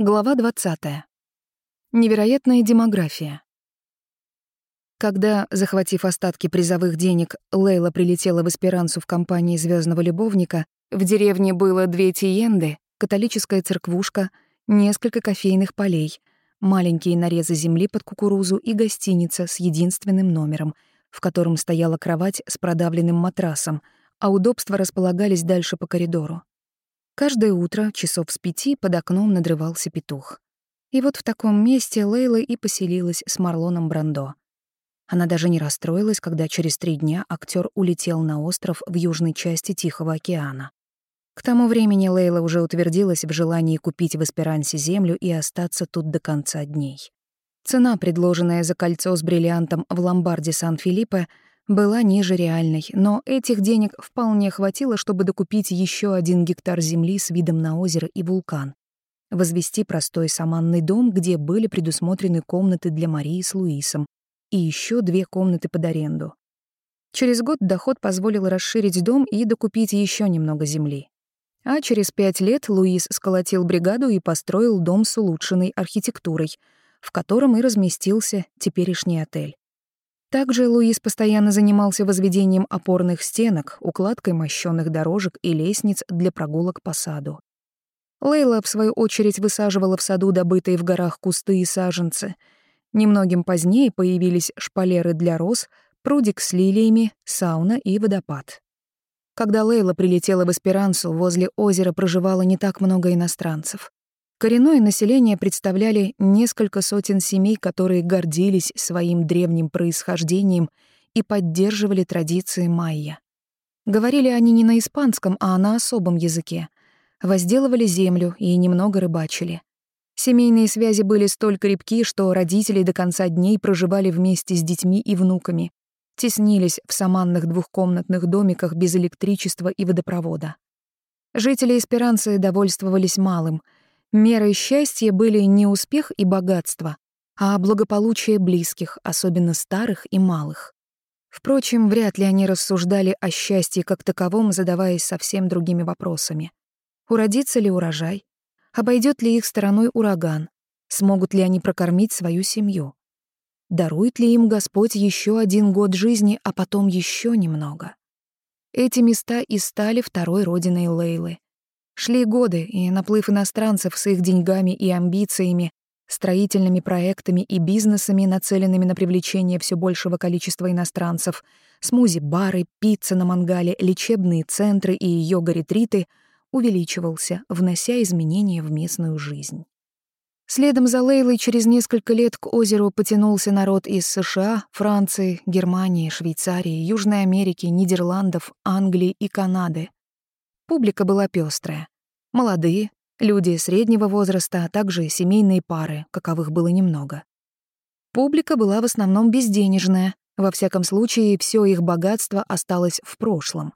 Глава 20. Невероятная демография. Когда, захватив остатки призовых денег, Лейла прилетела в Эсперансу в компании звездного любовника, в деревне было две тиенды, католическая церквушка, несколько кофейных полей, маленькие нарезы земли под кукурузу и гостиница с единственным номером, в котором стояла кровать с продавленным матрасом, а удобства располагались дальше по коридору. Каждое утро, часов с пяти, под окном надрывался петух. И вот в таком месте Лейла и поселилась с Марлоном Брандо. Она даже не расстроилась, когда через три дня актер улетел на остров в южной части Тихого океана. К тому времени Лейла уже утвердилась в желании купить в Эсперансе землю и остаться тут до конца дней. Цена, предложенная за кольцо с бриллиантом в ломбарде Сан-Филиппе, была ниже реальной, но этих денег вполне хватило, чтобы докупить еще один гектар земли с видом на озеро и вулкан, возвести простой саманный дом, где были предусмотрены комнаты для Марии с Луисом, и еще две комнаты под аренду. Через год доход позволил расширить дом и докупить еще немного земли. А через пять лет Луис сколотил бригаду и построил дом с улучшенной архитектурой, в котором и разместился теперешний отель. Также Луис постоянно занимался возведением опорных стенок, укладкой мощёных дорожек и лестниц для прогулок по саду. Лейла, в свою очередь, высаживала в саду добытые в горах кусты и саженцы. Немногим позднее появились шпалеры для роз, прудик с лилиями, сауна и водопад. Когда Лейла прилетела в Эсперансу, возле озера проживало не так много иностранцев. Коренное население представляли несколько сотен семей, которые гордились своим древним происхождением и поддерживали традиции майя. Говорили они не на испанском, а на особом языке. Возделывали землю и немного рыбачили. Семейные связи были столь крепки, что родители до конца дней проживали вместе с детьми и внуками, теснились в саманных двухкомнатных домиках без электричества и водопровода. Жители Эсперанцы довольствовались малым — Мерой счастья были не успех и богатство, а благополучие близких, особенно старых и малых. Впрочем, вряд ли они рассуждали о счастье как таковом, задаваясь совсем другими вопросами. Уродится ли урожай? Обойдет ли их стороной ураган? Смогут ли они прокормить свою семью? Дарует ли им Господь еще один год жизни, а потом еще немного? Эти места и стали второй родиной Лейлы. Шли годы, и наплыв иностранцев с их деньгами и амбициями, строительными проектами и бизнесами, нацеленными на привлечение все большего количества иностранцев, смузи-бары, пицца на мангале, лечебные центры и йога-ретриты увеличивался, внося изменения в местную жизнь. Следом за Лейлой через несколько лет к озеру потянулся народ из США, Франции, Германии, Швейцарии, Южной Америки, Нидерландов, Англии и Канады. Публика была пестрая. Молодые, люди среднего возраста, а также семейные пары, каковых было немного. Публика была в основном безденежная, во всяком случае, все их богатство осталось в прошлом.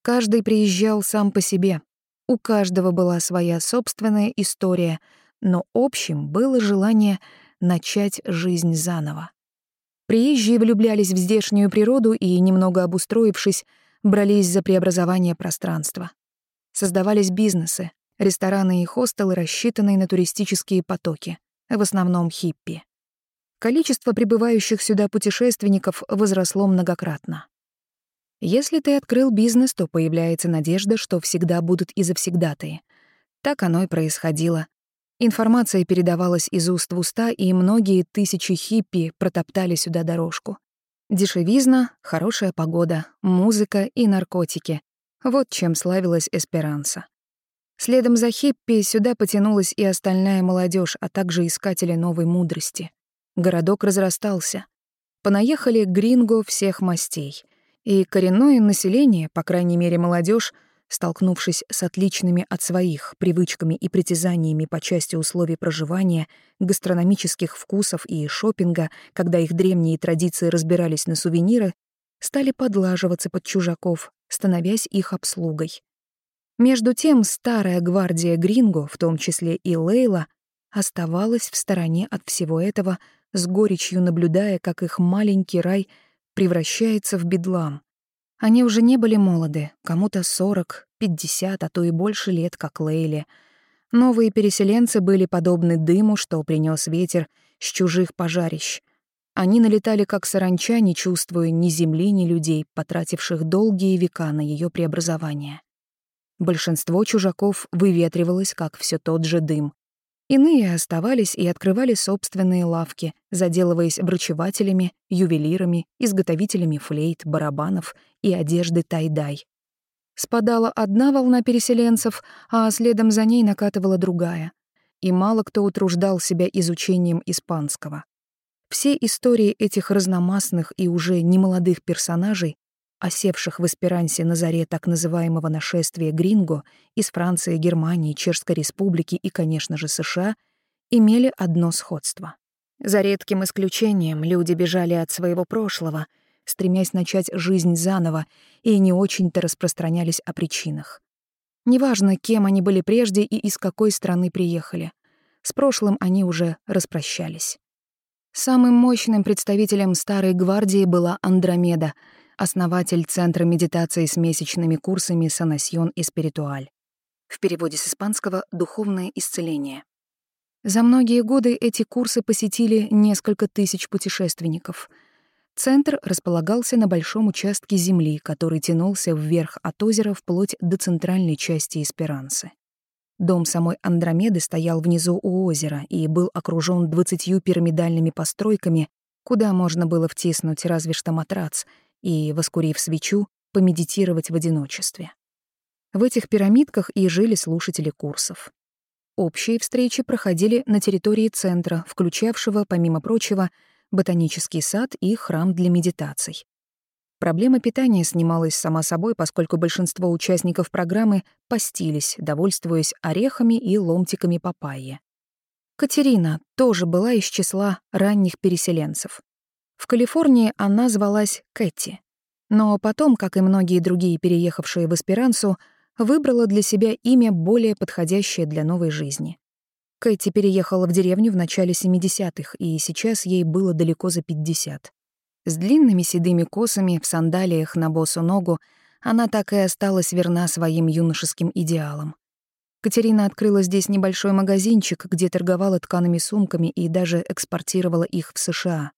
Каждый приезжал сам по себе. У каждого была своя собственная история, но общим было желание начать жизнь заново. Приезжие влюблялись в здешнюю природу и, немного обустроившись, брались за преобразование пространства. Создавались бизнесы, рестораны и хостелы, рассчитанные на туристические потоки, в основном хиппи. Количество прибывающих сюда путешественников возросло многократно. Если ты открыл бизнес, то появляется надежда, что всегда будут и завсегдатые. Так оно и происходило. Информация передавалась из уст в уста, и многие тысячи хиппи протоптали сюда дорожку. Дешевизна, хорошая погода, музыка и наркотики. Вот чем славилась Эсперанса. Следом за хиппи сюда потянулась и остальная молодежь, а также искатели новой мудрости. Городок разрастался. Понаехали гринго всех мастей. И коренное население, по крайней мере молодежь, столкнувшись с отличными от своих привычками и притязаниями по части условий проживания, гастрономических вкусов и шопинга, когда их древние традиции разбирались на сувениры, стали подлаживаться под чужаков, становясь их обслугой. Между тем старая гвардия Гринго, в том числе и Лейла, оставалась в стороне от всего этого, с горечью наблюдая, как их маленький рай превращается в бедлам. Они уже не были молоды, кому-то 40, 50, а то и больше лет, как Лейле. Новые переселенцы были подобны дыму, что принес ветер с чужих пожарищ. Они налетали как саранча, не чувствуя ни земли, ни людей, потративших долгие века на ее преобразование. Большинство чужаков выветривалось, как все тот же дым. Иные оставались и открывали собственные лавки, заделываясь врачевателями, ювелирами, изготовителями флейт, барабанов и одежды тай-дай. Спадала одна волна переселенцев, а следом за ней накатывала другая. И мало кто утруждал себя изучением испанского. Все истории этих разномастных и уже немолодых персонажей осевших в эсперансе на заре так называемого нашествия Гринго из Франции, Германии, Чешской Республики и, конечно же, США, имели одно сходство. За редким исключением люди бежали от своего прошлого, стремясь начать жизнь заново, и не очень-то распространялись о причинах. Неважно, кем они были прежде и из какой страны приехали. С прошлым они уже распрощались. Самым мощным представителем Старой Гвардии была Андромеда — основатель Центра медитации с месячными курсами «Санасьон и спиритуаль». В переводе с испанского «духовное исцеление». За многие годы эти курсы посетили несколько тысяч путешественников. Центр располагался на большом участке земли, который тянулся вверх от озера вплоть до центральной части Эсперанцы. Дом самой Андромеды стоял внизу у озера и был окружен двадцатью пирамидальными постройками, куда можно было втиснуть разве что матрац — и, воскурив свечу, помедитировать в одиночестве. В этих пирамидках и жили слушатели курсов. Общие встречи проходили на территории центра, включавшего, помимо прочего, ботанический сад и храм для медитаций. Проблема питания снималась сама собой, поскольку большинство участников программы постились, довольствуясь орехами и ломтиками папайи. Катерина тоже была из числа ранних переселенцев. В Калифорнии она звалась Кэти. Но потом, как и многие другие переехавшие в Эсперансу, выбрала для себя имя более подходящее для новой жизни. Кэти переехала в деревню в начале 70-х, и сейчас ей было далеко за 50. С длинными седыми косами, в сандалиях на босу ногу, она так и осталась верна своим юношеским идеалам. Катерина открыла здесь небольшой магазинчик, где торговала ткаными сумками и даже экспортировала их в США.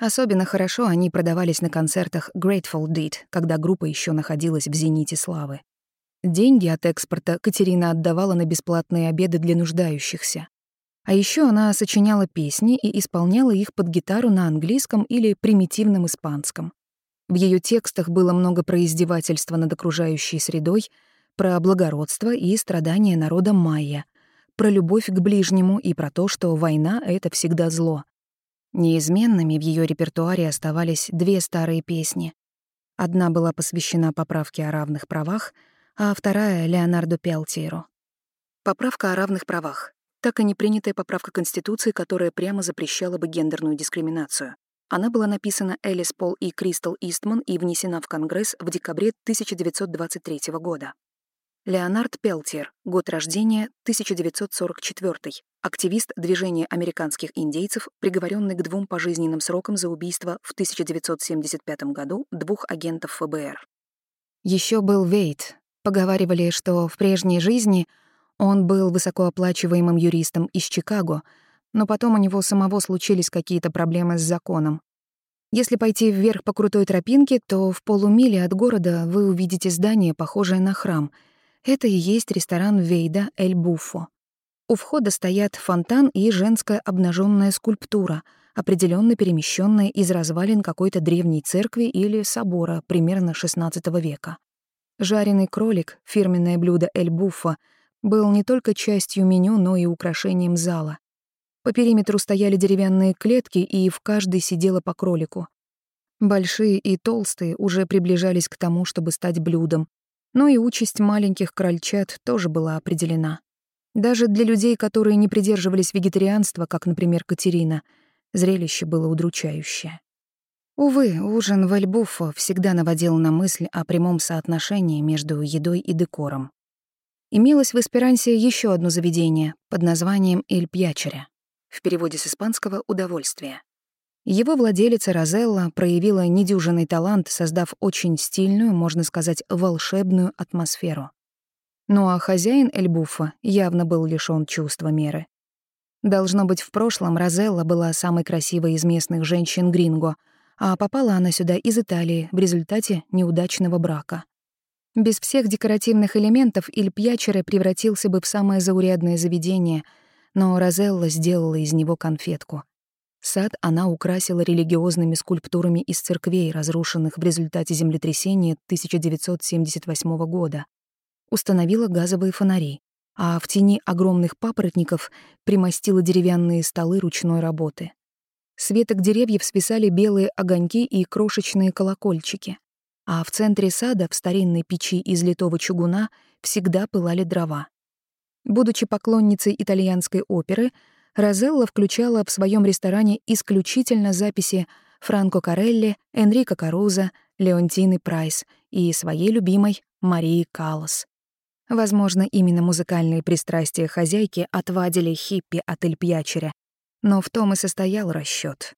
Особенно хорошо они продавались на концертах Grateful Dead, когда группа еще находилась в зените славы. Деньги от экспорта Катерина отдавала на бесплатные обеды для нуждающихся. А еще она сочиняла песни и исполняла их под гитару на английском или примитивном испанском. В ее текстах было много про издевательство над окружающей средой, про благородство и страдания народа майя, про любовь к ближнему и про то, что война — это всегда зло. Неизменными в ее репертуаре оставались две старые песни. Одна была посвящена поправке о равных правах, а вторая — Леонарду Пелтиеру. Поправка о равных правах. Так и не принятая поправка Конституции, которая прямо запрещала бы гендерную дискриминацию. Она была написана Элис Пол и Кристал Истман и внесена в Конгресс в декабре 1923 года. Леонард Пелтер, год рождения 1944, активист движения американских индейцев, приговоренный к двум пожизненным срокам за убийство в 1975 году двух агентов ФБР. Еще был Вейт. Поговаривали, что в прежней жизни он был высокооплачиваемым юристом из Чикаго, но потом у него самого случились какие-то проблемы с законом. Если пойти вверх по крутой тропинке, то в полумиле от города вы увидите здание, похожее на храм — это и есть ресторан Вейда Эль Буфо. У входа стоят фонтан и женская обнаженная скульптура, определенно перемещенная из развалин какой-то древней церкви или собора примерно XVI века. Жареный кролик, фирменное блюдо Эль Буфо, был не только частью меню, но и украшением зала. По периметру стояли деревянные клетки, и в каждой сидело по кролику. Большие и толстые уже приближались к тому, чтобы стать блюдом, но и участь маленьких крольчат тоже была определена. Даже для людей, которые не придерживались вегетарианства, как, например, Катерина, зрелище было удручающее. Увы, ужин в Эльбуфо всегда наводил на мысль о прямом соотношении между едой и декором. Имелось в Эсперансе еще одно заведение под названием «Эль Пьячеря», в переводе с испанского «удовольствие». Его владелица Розелла проявила недюжинный талант, создав очень стильную, можно сказать, волшебную атмосферу. Ну а хозяин Эльбуфа явно был лишён чувства меры. Должно быть, в прошлом Розелла была самой красивой из местных женщин Гринго, а попала она сюда из Италии в результате неудачного брака. Без всех декоративных элементов Иль Пьячере превратился бы в самое заурядное заведение, но Розелла сделала из него конфетку. Сад она украсила религиозными скульптурами из церквей, разрушенных в результате землетрясения 1978 года. Установила газовые фонари, а в тени огромных папоротников примостила деревянные столы ручной работы. С веток деревьев свисали белые огоньки и крошечные колокольчики а в центре сада, в старинной печи из литого чугуна, всегда пылали дрова. Будучи поклонницей итальянской оперы, Розелла включала в своем ресторане исключительно записи Франко Карелли, Энрико Каруза, Леонтины Прайс и своей любимой Марии Каллас. Возможно, именно музыкальные пристрастия хозяйки отвадили хиппи от Эль Пьячеря, но в том и состоял расчёт.